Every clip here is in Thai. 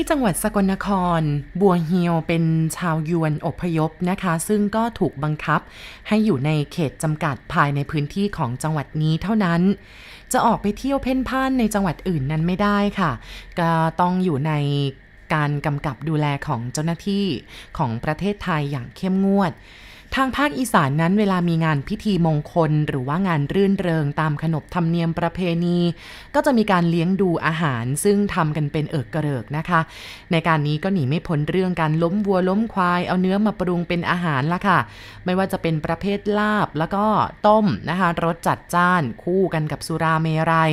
ที่จังหวัดสกลนคร บัวเฮียวเป็นชาวยวนอพยพนะคะ ซึ่งก็ถูกบังคับ ให้อยู่ในเขตจำกัดภายในพื้นที่ของจังหวัดนี้เท่านั้น จะออกไปเที่ยวเพ่นพ่านในจังหวัดอื่นนั้นไม่ได้ค่ะ ก็ต้องอยู่ในการกำกับดูแลของเจ้าหน้าที่ของประเทศไทยอย่างเข้มงวด ทางภาคอีสานนั้นเวลามีงานพิธีมงคล หรือว่างานรื่นเริงตามขนบธรรมเนียมประเพณี ก็จะมีการเลี้ยงดูอาหาร ซึ่งทำกันเป็นเอิกกระเริกนะคะ ในการนี้ก็หนีไม่พ้นเรื่องการล้มวัวล้มควาย เอาเนื้อมาปรุงเป็นอาหารละค่ะ ไม่ว่าจะเป็นประเภทลาบแล้วก็ต้มนะคะรสจัดจ้านคู่กันกับสุราเมรยัย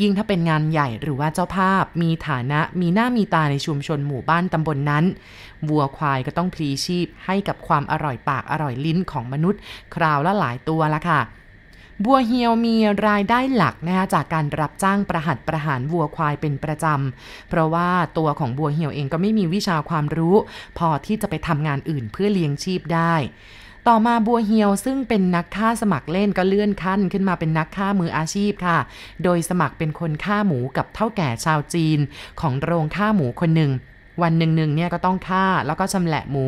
ยิ่งถ้าเป็นงานใหญ่หรือว่าเจ้าภาพมีฐานะมีหน้ามีตาในชุมชนหมู่บ้านตำบลนนั้น วัวควายก็ต้องพลีชีพให้กับความอร่อยปากอร่อยลิ้นของมนุษย์ คราวละหลายตัวละค่ะบัวเฮียวมีรายได้หลักนะคะจากการรับจ้างประหัดประหารวัวควายเป็นประจำ เพราะว่าตัวของบัวเฮียวเองก็ไม่มีวิชาความรู้ พอที่จะไปทำงานอื่นเพื่อเลี้ยงชีพได้ ต่อมาบัวเฮียวซึ่งเป็นนักฆ่าสมัครเล่นก็เลื่อนขั้นขึ้นมาเป็นนักฆ่ามืออาชีพค่ะ โดยสมัครเป็นคนฆ่าหมูกับเท่าแก่ชาวจีน ของโรงฆ่าหมูคนหนึ่ง วันหนึ่งๆเนี่ยก็ต้องฆ่าแล้วก็ชำแหละหมู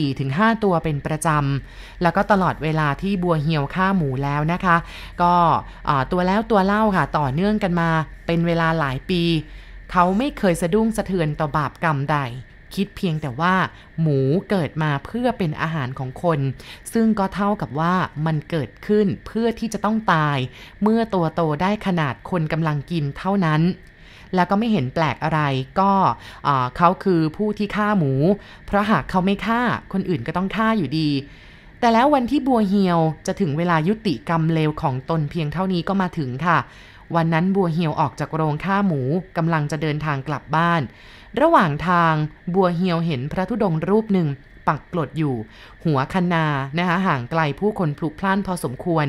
4-5 ตัวเป็นประจำ แล้วก็ตลอดเวลาที่บัวเหี่ยวฆ่าหมูแล้วนะคะ ก็ตัวแล้วตัวเล่าค่ะต่อเนื่องกันมาเป็นเวลาหลายปี เขาไม่เคยสะดุ้งสะเทือนต่อบาปกรรมใดคิดเพียงแต่ว่าหมูเกิดมาเพื่อเป็นอาหารของคน ซึ่งก็เท่ากับว่ามันเกิดขึ้นเพื่อที่จะต้องตาย เมื่อตัวโตได้ขนาดคนกำลังกินเท่านั้น แล้วก็ไม่เห็นแปลกอะไร ก็เขาคือผู้ที่ฆ่าหมู เพราะหากเขาไม่ฆ่าคนอื่นก็ต้องฆ่าอยู่ดี แต่แล้ววันที่บัวเฮียวจะถึงเวลายุติกรรมเลวของตนเพียงเท่านี้ก็มาถึงค่ะ วันนั้นบัวเฮียวออกจากโรงฆ่าหมูกำลังจะเดินทางกลับบ้าน ระหว่างทางบัวเฮียวเห็นพระธุดงรูปหนึ่ง ปักกลดอยู่ หัวคนนานะคะห่างไกลผู้คนพลุกพล่านพอสมควร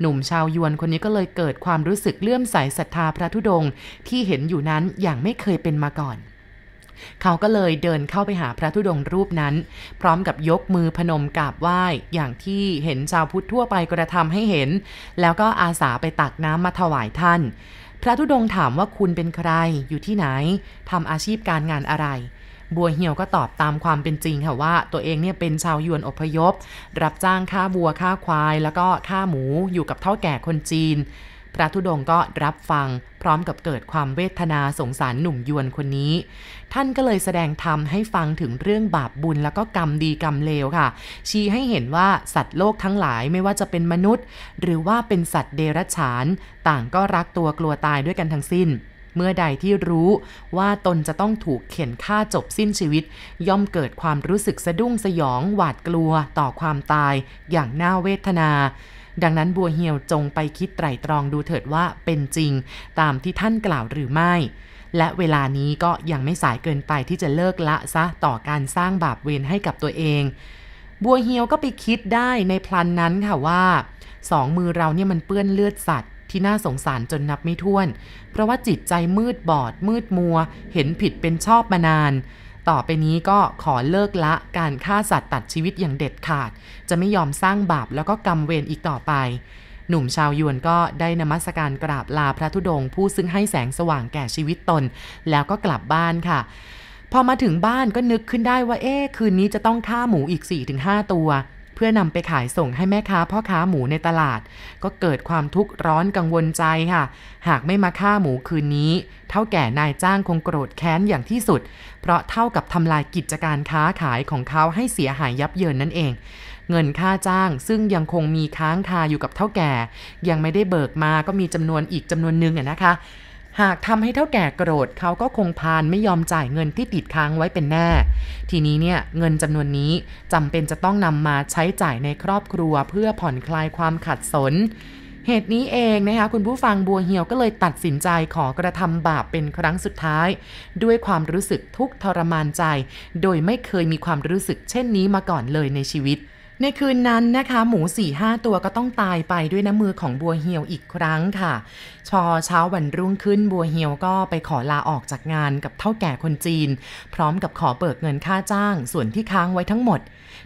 หนุ่มชาวยวนคนนี้ก็เลยเกิดความรู้สึกเลื่อมใสศรัทธาพระธุดงค์ที่เห็นอยู่นั้นอย่างไม่เคยเป็นมาก่อนเขาก็เลยเดินเข้าไปหาพระธุดงค์รูปนั้น พร้อมกับยกมือพนมกราบไหว้อย่างที่เห็นชาวพุทธทั่วไปกระทำให้เห็น แล้วก็อาสาไปตักน้ำมาถวายท่าน พระธุดงค์ถามว่าคุณเป็นใครอยู่ที่ไหนทำอาชีพการงานอะไร บัวเหี่ยวก็ตอบตามความเป็นจริงค่ะว่า ตัวเองเนี่ยเป็นชาวยวนอพยพ รับจ้างฆ่าบัวฆ่าควาย แล้วก็ฆ่าหมูอยู่กับเท่าแก่คนจีน พระธุดงก็รับฟังพร้อมกับเกิดความเวทนาสงสารหนุ่มยวนคนนี้ ท่านก็เลยแสดงธรรมให้ฟังถึงเรื่องบาปบุญแล้วก็กรรมดีกรรมเลวค่ะ ชี้ให้เห็นว่าสัตว์โลกทั้งหลายไม่ว่าจะเป็นมนุษย์ หรือว่าเป็นสัตว์เดรัจฉาน ต่างก็รักตัวกลัวตายด้วยกันทั้งสิ้น เมื่อใดที่รู้ว่าตนจะต้องถูกเข็นฆ่าจบสิ้นชีวิต ย่อมเกิดความรู้สึกสะดุ้งสยอง หวาดกลัวต่อความตาย อย่างน่าเวทนา ดังนั้นบัวเหี่ยวจงไปคิดไตรตรองดูเถิดว่าเป็นจริง ตามที่ท่านกล่าวหรือไม่ และเวลานี้ก็ยังไม่สายเกินไปที่จะเลิกละซะต่อการสร้างบาปเวรให้กับตัวเอง บัวเหียวก็ไปคิดได้ในพลันนั้นค่ะว่าสองมือเราเนี่ยมันเปื้อนเลือดสัตว์ ที่น่าสงสารจนนับไม่ถ้วน เพราะว่าจิตใจมืดบอด มืดมัว เห็นผิดเป็นชอบมานาน ต่อไปนี้ก็ขอเลิกละการฆ่าสัตว์ตัดชีวิตอย่างเด็ดขาด จะไม่ยอมสร้างบาปแล้วก็กรรมเวรอีกต่อไป หนุ่มชาวยวนก็ได้นมัสการกราบลาพระธุดงค์ผู้ซึ่งให้แสงสว่างแก่ชีวิตตน แล้วก็กลับบ้านค่ะพอมาถึงบ้านก็นึกขึ้นได้ว่าเอ๊คืนนี้จะต้องฆ่าหมูอีก 4-5 ตัว พื่อนำไปขายส่งให้แม่ค้าพ่อค้าหมูในตลาด ก็เกิดความทุกข์ร้อนกังวลใจค่ะ หากไม่มาฆ่าหมูคืนนี้ เท่าแก่นายจ้างคงโกรธแค้นอย่างที่สุด เพราะเท่ากับทำลายกิจการค้าขายของเขาให้เสียหายยับเยินนั่นเองเงินค่าจ้างซึ่งยังคงมีค้างคาอยู่กับเท่าแก่ ยังไม่ได้เบิกมาก็มีจำนวนอีกจำนวนหนึ่งนะคะ หากทำให้เท่าแก่โกรธเขาก็คงพานไม่ยอมจ่ายเงินที่ติดค้างไว้เป็นแน่ ทีนี้เนี่ยเงินจำนวนนี้จำเป็นจะต้องนำมาใช้จ่ายในครอบครัวเพื่อผ่อนคลายความขัดสน เหตุนี้เองนะคะคุณผู้ฟังบัวเหี่ยวก็เลยตัดสินใจขอกระทำบาปเป็นครั้งสุดท้าย ด้วยความรู้สึกทุกทรมานใจ โดยไม่เคยมีความรู้สึกเช่นนี้มาก่อนเลยในชีวิต ในคืนนั้นนะคะ หมูสี่ห้าตัวก็ต้องตายไปด้วยน้ำมือของบัวเหียวอีกครั้งค่ะชอเช้าวันรุ่งขึ้นบัวเหียวก็ไปขอลาออกจากงานกับเท่าแก่คนจีน พร้อมกับขอเบิกเงินค่าจ้าง ส่วนที่ค้างไว้ทั้งหมด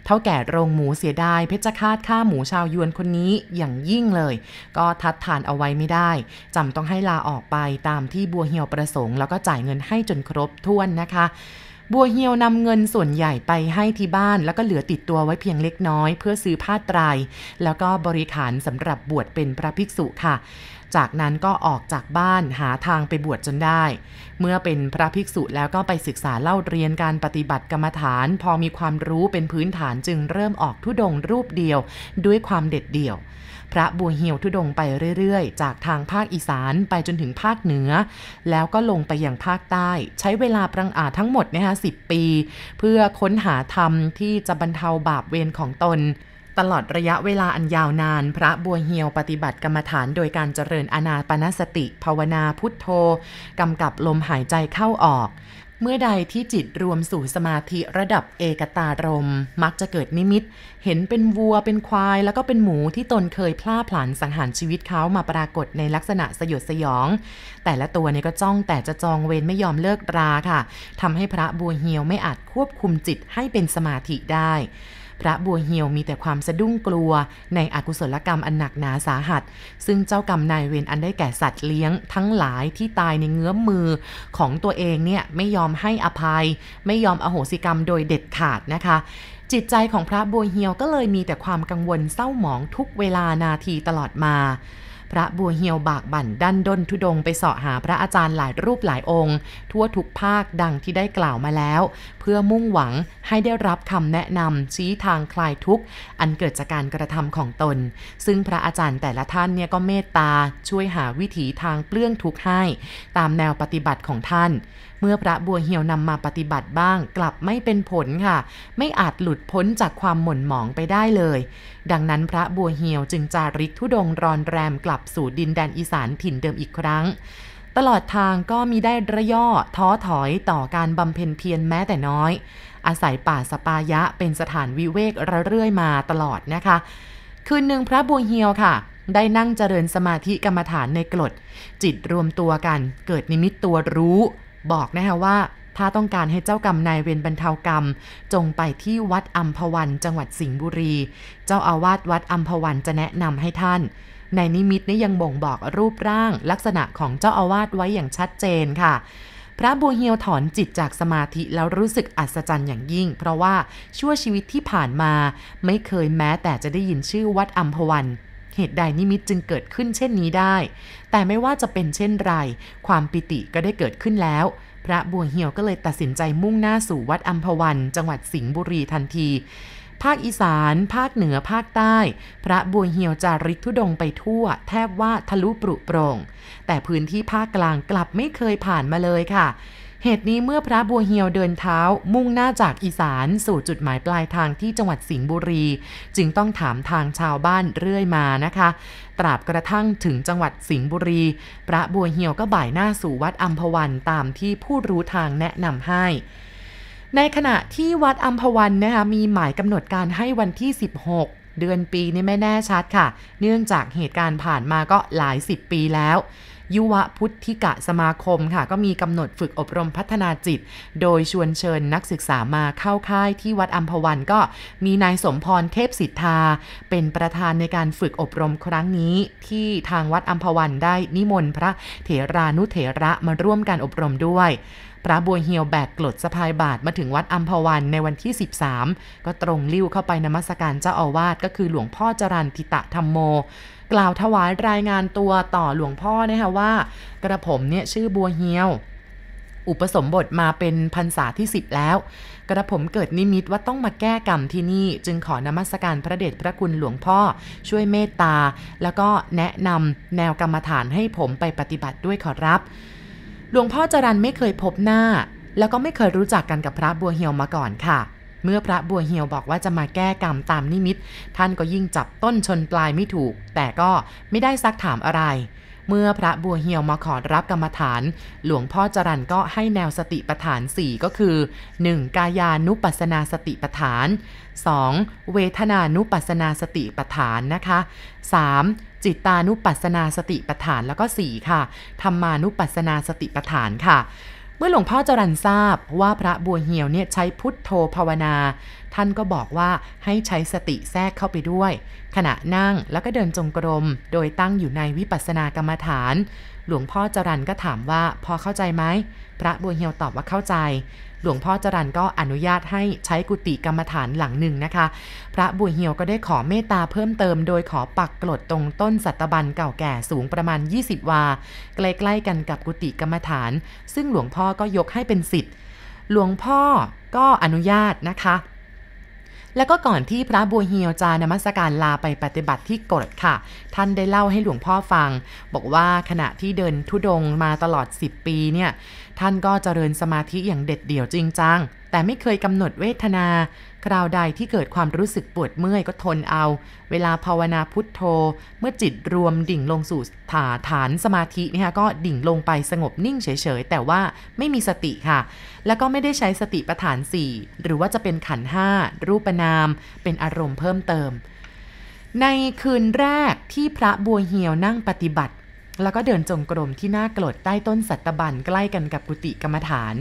เท่าแก่โรงหมูเสียดายเพชรคาดค่าหมูชาวยวนคนนี้อย่างยิ่งเลย ก็ทัดทานเอาไว้ไม่ได้จำต้องให้ลาออกไปตามที่บัวเหียวประสงค์ แล้วก็จ่ายเงินให้จนครบถ้วนนะคะ บัวเฮียวนำเงินส่วนใหญ่ไปให้ที่บ้าน แล้วก็เหลือติดตัวไว้เพียงเล็กน้อย เพื่อซื้อผ้าไตรแล้วก็บริขารสำหรับบวชเป็นพระภิกษุค่ะ จากนั้นก็ออกจากบ้านหาทางไปบวชจนได้ เมื่อเป็นพระภิกษุแล้วก็ไปศึกษาเล่าเรียนการปฏิบัติกรรมฐาน พอมีความรู้เป็นพื้นฐานจึงเริ่มออกทุดงรูปเดียว ด้วยความเด็ดเดี่ยว พระบัวเหียวทุดงไปเรื่อยๆ จากทางภาคอีสานไปจนถึงภาคเหนือ แล้วก็ลงไปอยังภาคใต้ ใช้เวลาปรังอาทั้งหมดนะคะสิปี เพื่อค้นหาธรรมที่จะบรรเทาบาปเวรของตนตลอดระยะเวลาอันยาวนาน พระบัวเหียวปฏิบัติกรรมฐานโดยการเจริญอนาปนสติ ภาวนาพุทโธ กำกับลมหายใจเข้าออก เมื่อใดที่จิตรวมสู่สมาธิระดับเอกตารม มักจะเกิดนิมิต เห็นเป็นวัวเป็นควาย แล้วก็เป็นหมูที่ตนเคยพลาดผลันสังหารชีวิตเขามาปรากฏในลักษณะสยดสยอง แต่ละตัวเนี่ยก็จ้องแต่จะจองเวรไม่ยอมเลิกราค่ะทำให้พระบัวเฮียวไม่อาจควบคุมจิตให้เป็นสมาธิได้ พระบัวเหียวมีแต่ความสะดุ้งกลัว ในอกุศลกรรมอันหนักหนาสาหัส ซึ่งเจ้ากรรมนายเวรอันได้แก่สัตว์เลี้ยง ทั้งหลายที่ตายในเงื้อมมือของตัวเองเนี่ยไม่ยอมให้อภัย ไม่ยอมอโหสิกรรมโดยเด็ดขาดนะคะจิตใจของพระบัวเหียวก็เลยมีแต่ความกังวลเศร้าหมองทุกเวลานาทีตลอดมา พระบัวเหียวบากบั่นดันด้นทุดงไปเสาะหาพระอาจารย์หลายรูปหลายองค์ ทั่วทุกภาคดังที่ได้กล่าวมาแล้ว เพื่อมุ่งหวัง ให้ได้รับคำแนะนำชี้ทางคลายทุกข์ อันเกิดจากการกระทำของตน ซึ่งพระอาจารย์แต่ละท่านเนี่ยก็เมตตาช่วยหาวิถีทางเปลื้องทุกข์ให้ ตามแนวปฏิบัติของท่าน เมื่อพระบัวเหียวนำมาปฏิบัติบ้าง กลับไม่เป็นผลค่ะ ไม่อาจหลุดพ้นจากความหม่นหมองไปได้เลย ดังนั้นพระบัวเหียวจึงจาริกทุดงรอนแรมกลับสู่ดินแดนอีสานถิ่นเดิมอีกครั้งตลอดทางก็มีได้ระย่อท้อถอยต่อการบำเพ็ญเพียรแม้แต่น้อย อาศัยป่าสปายะเป็นสถานวิเวกระเรื่อยมาตลอดนะคะ คืนหนึ่งพระบัวเฮียวค่ะ ได้นั่งเจริญสมาธิกรรมฐานในกลด จิตรวมตัวกันเกิดนิมิตตัวรู้ บอกนะคะว่าถ้าต้องการให้เจ้ากรรมนายเวรบรรเทากรรม จงไปที่วัดอัมพวันจังหวัดสิงห์บุรี เจ้าอาวาสวัดอัมพวันจะแนะนำให้ท่าน ในนิมิตนี้ยังบ่งบอกรูปร่างลักษณะของเจ้าอาวาสไว้อย่างชัดเจนค่ะ พระบัวเฮียวถอนจิตจากสมาธิแล้วรู้สึกอัศจรรย์อย่างยิ่ง เพราะว่าชั่วชีวิตที่ผ่านมา ไม่เคยแม้แต่จะได้ยินชื่อวัดอัมพวันเหตุใดนิมิตจึงเกิดขึ้นเช่นนี้ได้ แต่ไม่ว่าจะเป็นเช่นไร ความปิติก็ได้เกิดขึ้นแล้ว พระบัวเหี่ยวก็เลยตัดสินใจมุ่งหน้าสู่วัดอัมพวัน จังหวัดสิงห์บุรีทันที ภาคอีสาน ภาคเหนือภาคใต้ พระบัวเหี่ยวจาริกทุดงไปทั่ว แทบว่าทะลุปรุโปร่งแต่พื้นที่ภาคกลางกลับไม่เคยผ่านมาเลยค่ะ เหตุนี้เมื่อพระบัวเฮียวเดินเท้า มุ่งหน้าจากอีสานสู่จุดหมายปลายทางที่จังหวัดสิงห์บุรี จึงต้องถามทางชาวบ้านเรื่อยมานะคะ ตราบกระทั่งถึงจังหวัดสิงห์บุรี พระบัวเฮียวก็บ่ายหน้าสู่วัดอัมพวันตามที่ผู้รู้ทางแนะนำให้ ในขณะที่วัดอัมพวันนะคะมีหมายกำหนดการให้วันที่ 16 เดือนปีนี่ไม่แน่ชัดค่ะ เนื่องจากเหตุการณ์ผ่านมาก็หลายสิบปีแล้วยุวพุทธิกะสมาคมค่ะ ก็มีกำหนดฝึกอบรมพัฒนาจิต โดยชวนเชิญนักศึกษามาเข้าค่ายที่วัดอัมพวันก็มีนายสมพรเทพสิทธา เป็นประธานในการฝึกอบรมครั้งนี้ ที่ทางวัดอัมพวันได้นิมนต์พระเถรานุเถระมาร่วมการอบรมด้วย ระบัวเฮียวแบกกลดสะพายบาทมาถึงวัดอัมพวันในวันที่ 13 ก็ตรงลิ้วเข้าไปนมัสการเจ้าอาวาสก็คือหลวงพ่อจรันทิตะธรรมโม กล่าวถวายรายงานตัวต่อหลวงพ่อนะคะว่า กระผมเนี่ยชื่อบัวเฮียวอุปสมบทมาเป็นพรรษาที่สิบแล้ว กระผมเกิดนิมิตว่าต้องมาแก้กรรมที่นี่ จึงขอนมัสการพระเดชพระคุณหลวงพ่อ ช่วยเมตตา แล้วก็แนะนำแนวกรรมฐานให้ผมไปปฏิบัติด้วยขอรับ หลวงพ่อจรันไม่เคยพบหน้า แล้วก็ไม่เคยรู้จักกันกับพระบัวเฮียวมาก่อนค่ะ เมื่อพระบัวเหียวบอกว่าจะมาแก้กรรมตามนิมิต ท่านก็ยิ่งจับต้นชนปลายไม่ถูก แต่ก็ไม่ได้ซักถามอะไร เมื่อพระบัวเหียวมาขอรับกรรมฐาน หลวงพ่อจรันก็ให้แนวสติปัฏฐาน 4 ก็คือ 1. กายานุปัสนาสติปัฏฐาน 2. เวทนานุปัสนาสติปัฏฐานนะคะ 3. จิตานุปัสนาสติปัฏฐานแล้วก็ 4 ค่ะ ธรรมานุปัสนาสติปัฏฐานค่ะ เมื่อหลวงพ่อจรันทราบว่าพระบัวเหียวเนี่ยใช้พุทโธภาวนา ท่านก็บอกว่าให้ใช้สติแทรกเข้าไปด้วย ขณะนั่งแล้วก็เดินจงกรม โดยตั้งอยู่ในวิปัสสนากรรมฐาน หลวงพ่อจรันก็ถามว่าพอเข้าใจไหม พระบัวเหียวตอบว่าเข้าใจ หลวงพ่อจรันก็อนุญาตให้ใช้กุฏิกรรมฐานหลังหนึ่งนะคะ พระบุญเหียวก็ได้ขอเมตตาเพิ่มเติม โดยขอปักกลดตรงต้นสัตบันเก่าแก่สูงประมาณ 20 วา ใกล้ๆกันกับกุฏิกรรมฐาน ซึ่งหลวงพ่อก็ยกให้เป็นสิทธิ์ หลวงพ่อก็อนุญาตนะคะ แล้วก็ก่อนที่พระบัวเฮียวจะนมัสการลาไปปฏิบัติที่กรดค่ะ ท่านได้เล่าให้หลวงพ่อฟัง บอกว่าขณะที่เดินทุดงมาตลอด 10 ปีเนี่ย ท่านก็เจริญสมาธิอย่างเด็ดเดี่ยวจริงจัง แต่ไม่เคยกำหนดเวทนา คราวใดที่เกิดความรู้สึกปวดเมื่อยก็ทนเอา เวลาภาวนาพุทโธ เมื่อจิตรวมดิ่งลงสู่ฐาฐานสมาธิเนี่ยก็ดิ่งลงไปสงบนิ่งเฉยๆ แต่ว่าไม่มีสติค่ะ แล้วก็ไม่ได้ใช้สติปัฏฐาน 4 หรือว่าจะเป็นขันห้ารูปนาม เป็นอารมณ์เพิ่มเติม ในคืนแรกที่พระบัวเหียวนั่งปฏิบัติ แล้วก็เดินจงกรมที่หน้ากรดใต้ต้นสัตบันใกล้กันกับกุฏิกรรมฐาน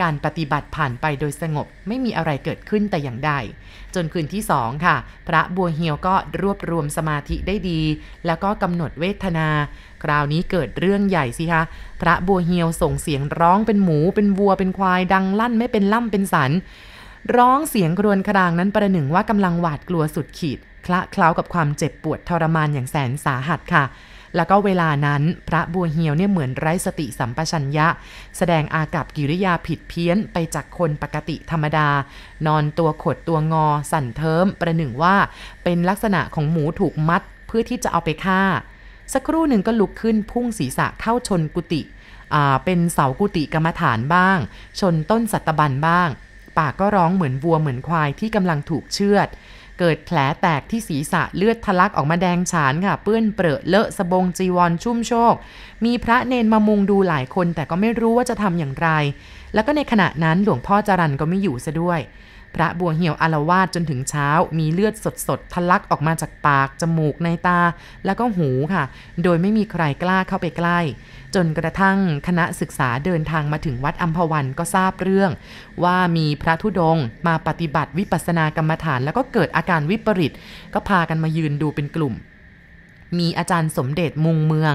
การปฏิบัติผ่านไปโดยสงบไม่มีอะไรเกิดขึ้นแต่อย่างใด จนคืนที่สองค่ะ พระบัวเหียวก็รวบรวมสมาธิได้ดี แล้วก็กำหนดเวทนา คราวนี้เกิดเรื่องใหญ่สิคะ พระบัวเหียวส่งเสียงร้องเป็นหมูเป็นวัวเป็นควายดังลั่นไม่เป็นล่ำเป็นสัน ร้องเสียงครวญครางนั้นประหนึ่งว่ากำลังหวาดกลัวสุดขีด คละเคล้ากับความเจ็บปวดทรมานอย่างแสนสาหัสค่ะ แล้วก็เวลานั้นพระบัวเหียวเนี่ยเหมือนไร้สติสัมปชัญญะ แสดงอากับกิริยาผิดเพี้ยนไปจากคนปกติธรรมดา นอนตัวขดตัวงอ สั่นเทิมประหนึ่งว่า เป็นลักษณะของหมูถูกมัดเพื่อที่จะเอาไปฆ่า สักครู่หนึ่งก็ลุกขึ้นพุ่งศีรษะเข้าชนกุฏิเป็นเสากุฏิกรรมฐานบ้าง ชนต้นสัตบันบ้าง ปากก็ร้องเหมือนวัวเหมือนควายที่กำลังถูกเชือด เกิดแผลแตกที่ศีรษะเลือดทะลักออกมาแดงฉานค่ะ เปื้อนเปรอะเลอะสบงจีวรชุ่มโชคมีพระเนนมามุงดูหลายคน แต่ก็ไม่รู้ว่าจะทำอย่างไร แล้วก็ในขณะนั้นหลวงพ่อจรันก็ไม่อยู่ซะด้วย พระบัวเหี่ยวอารวาสจนถึงเช้า มีเลือดสดๆทะลักออกมาจากปาก จมูกในตา แล้วก็หูค่ะ โดยไม่มีใครกล้าเข้าไปใกล้ จนกระทั่งคณะศึกษาเดินทางมาถึงวัดอัมพวันก็ทราบเรื่อง ว่ามีพระธุดงมาปฏิบัติวิปัสสนากรรมฐาน แล้วก็เกิดอาการวิปริต ก็พากันมายืนดูเป็นกลุ่ม มีอาจารย์สมเด็จมุงเมือง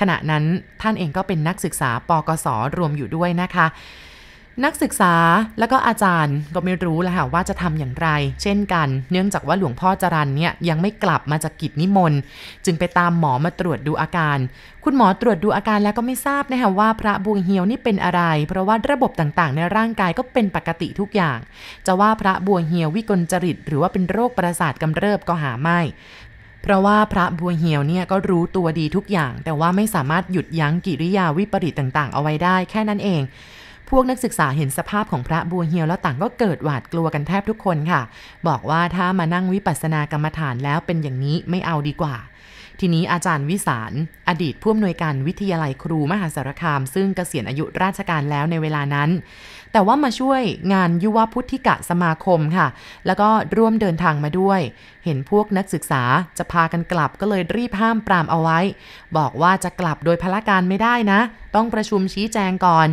ขณะนั้นท่านเองก็เป็นนักศึกษาปกศรวมอยู่ด้วยนะคะ นักศึกษาแล้วก็อาจารย์ก็ไม่รู้แล้วค่ะว่าจะทำอย่างไร เช่นกัน เนื่องจากว่าหลวงพ่อจรันเนี่ยยังไม่กลับมาจากกิจนิมนต์ จึงไปตามหมอมาตรวจดูอาการ คุณหมอตรวจดูอาการแล้วก็ไม่ทราบนะคะว่าพระบวงเฮียวนี่เป็นอะไร เพราะว่าระบบต่างๆ ในร่างกายก็เป็นปกติทุกอย่าง จะว่าพระบวงเฮียววิกลจริต หรือว่าเป็นโรคประสาทกำเริบก็หาไม่เพราะว่าพระบัวเหียวเนี่ยก็รู้ตัวดีทุกอย่าง แต่ว่าไม่สามารถหยุดยั้งกิริยาวิปริตต่างๆ เอาไว้ได้แค่นั้นเอง พวกนักศึกษาเห็นสภาพของพระบัวเหียวแล้วต่างก็เกิดหวาดกลัวกันแทบทุกคนค่ะ บอกว่าถ้ามานั่งวิปัสสนากรรมฐานแล้วเป็นอย่างนี้ไม่เอาดีกว่า ทีนี้อาจารย์วิสาร อดีตผู้อำนวยการวิทยาลัยครูมหาสารคาม ซึ่งเกษียณอายุราชการแล้วในเวลานั้น แต่ว่ามาช่วยงานยุวพุทธิกะสมาคมค่ะ แล้วก็ร่วมเดินทางมาด้วย เห็นพวกนักศึกษาจะพากันกลับก็เลยรีบห้ามปรามเอาไว้ บอกว่าจะกลับโดยพละการไม่ได้นะ ต้องประชุมชี้แจงก่อน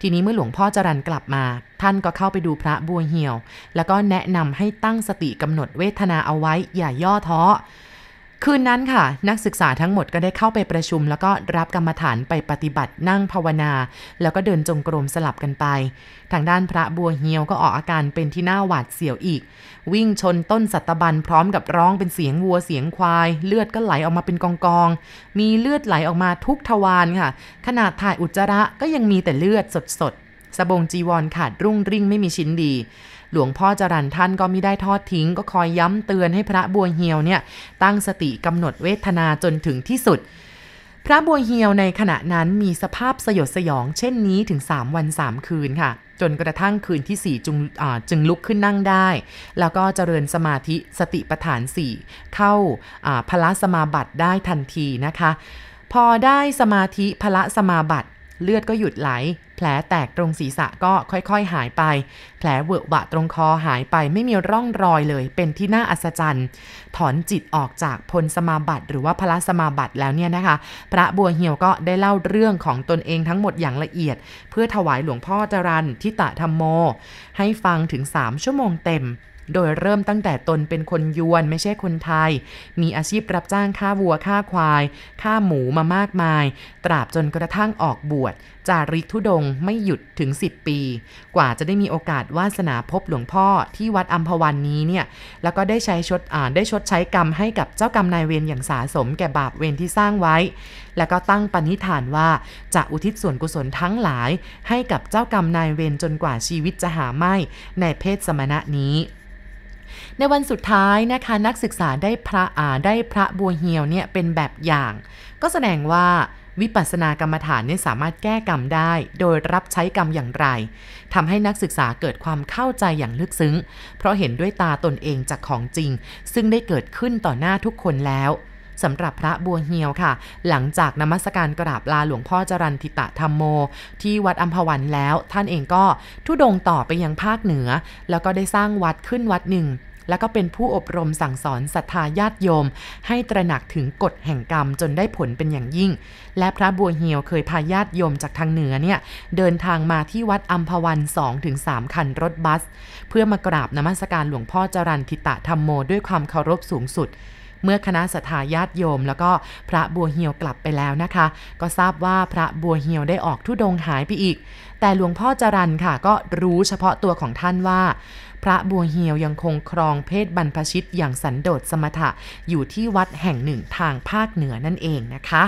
ทีนี้เมื่อหลวงพ่อจรันกลับมา ท่านก็เข้าไปดูพระบัวเหี่ยว แล้วก็แนะนำให้ตั้งสติกำหนดเวทนาเอาไว้อย่าย่อท้อ คืนนั้นค่ะ นักศึกษาทั้งหมดก็ได้เข้าไปประชุม แล้วก็รับกรรมฐานไปปฏิบัตินั่งภาวนา แล้วก็เดินจงกรมสลับกันไป ทางด้านพระบัวเฮียวก็ออกอาการเป็นที่น่าหวาดเสียวอีก วิ่งชนต้นสัตบันพร้อมกับร้องเป็นเสียงวัวเสียงควาย เลือดก็ไหลออกมาเป็นกองกองมีเลือดไหลออกมาทุกทวารค่ะ ขนาดถ่ายอุจจาระก็ยังมีแต่เลือดสดๆสบงจีวรขาดรุ่งริ่งไม่มีชิ้นดี หลวงพ่อจรันท่านก็ไม่ได้ทอดทิ้ง ก็คอยย้ำเตือนให้พระบัวเฮียวเนี่ยตั้งสติกำหนดเวทนาจนถึงที่สุด พระบัวเฮียวในขณะนั้นมีสภาพสยดสยอง เช่นนี้ถึง 3 วัน 3 คืนค่ะ จนกระทั่งคืนที่ 4จึงอ่จึงลุกขึ้นนั่งได้ แล้วก็เจริญสมาธิสติปัฏฐาน 4 เข้าพละสมาบัติได้ทันทีนะคะพพอได้สมาธิพละสมาบัติเลือดก็หยุดไหล แผลแตกตรงศีรษะก็ค่อยๆหายไป แผลเวอะบะตรงคอหายไปไม่มีร่องรอยเลย เป็นที่น่าอัศจรรย์ ถอนจิตออกจากพลสมาบัติ หรือว่าพระสมาบัติแล้วเนี่ยนะคะ พระบัวเหี่ยวก็ได้เล่าเรื่องของตนเองทั้งหมดอย่างละเอียด เพื่อถวายหลวงพ่อจรันทิตะธรรมโม ให้ฟังถึง 3 ชั่วโมงเต็ม โดยเริ่มตั้งแต่ตนเป็นคนยวนไม่ใช่คนไทย มีอาชีพรับจ้างฆ่าวัวฆ่าควายฆ่าหมูมามากมาย ตราบจนกระทั่งออกบวชจาริกทุดงไม่หยุดถึง 10 ปี กว่าจะได้มีโอกาสวาสนาพบหลวงพ่อที่วัดอัมพวันนี้เนี่ยแล้วก็ได้ใช้ชดอ่าได้ชดใช้กรรมให้กับเจ้ากรรมนายเวรอย่างสาสมแก่บาปเวรที่สร้างไว้ แล้วก็ตั้งปณิธานว่าจะอุทิศส่วนกุศลทั้งหลาย ให้กับเจ้ากรรมนายเวรจนกว่าชีวิตจะหาไม่ในเพศสมณะนี้ ในวันสุดท้ายนะคะนักศึกษาได้พระอ่าได้พระบัวเฮียวเนี่ยเป็นแบบอย่าง ก็แสดงว่าวิปัสสนากรรมฐานเนี่ยสามารถแก้กรรมได้ โดยรับใช้กรรมอย่างไรทำให้นักศึกษาเกิดความเข้าใจอย่างลึกซึ้ง เพราะเห็นด้วยตาตนเองจากของจริง ซึ่งได้เกิดขึ้นต่อหน้าทุกคนแล้วสำหรับพระบัวเฮียวค่ะ หลังจากนมัสการกราบลาหลวงพ่อจรันทิตะธรรมโม ที่วัดอัมพวันแล้ว ท่านเองก็ทุดงต่อไปยังภาคเหนือ แล้วก็ได้สร้างวัดขึ้นวัดหนึ่ง แล้วก็เป็นผู้อบรมสั่งสอนศรัทธาญาติโยม ให้ตระหนักถึงกฎแห่งกรรมจนได้ผลเป็นอย่างยิ่ง และพระบัวเหียวเคยพาญาติโยมจากทางเหนือเนี่ยเดินทางมาที่วัดอัมพวัน 2-3 คันรถบัส เพื่อมากราบนมัสการหลวงพ่อจรันทิตะธรรมโมด้วยความเคารพสูงสุดเมื่อคณะสัทาญาติโยม แล้วก็พระบัวเหียวกลับไปแล้วนะคะ ก็ทราบว่าพระบัวเหียวได้ออกทุดงหายไปอีก แต่หลวงพ่อจรันค่ะ ก็รู้เฉพาะตัวของท่านว่า พระบัวเหียวยังคงครองเพศบรรพชิตอย่างสันโดษสมถะอยู่ที่วัดแห่งหนึ่งทางภาคเหนือนั่นเองนะคะ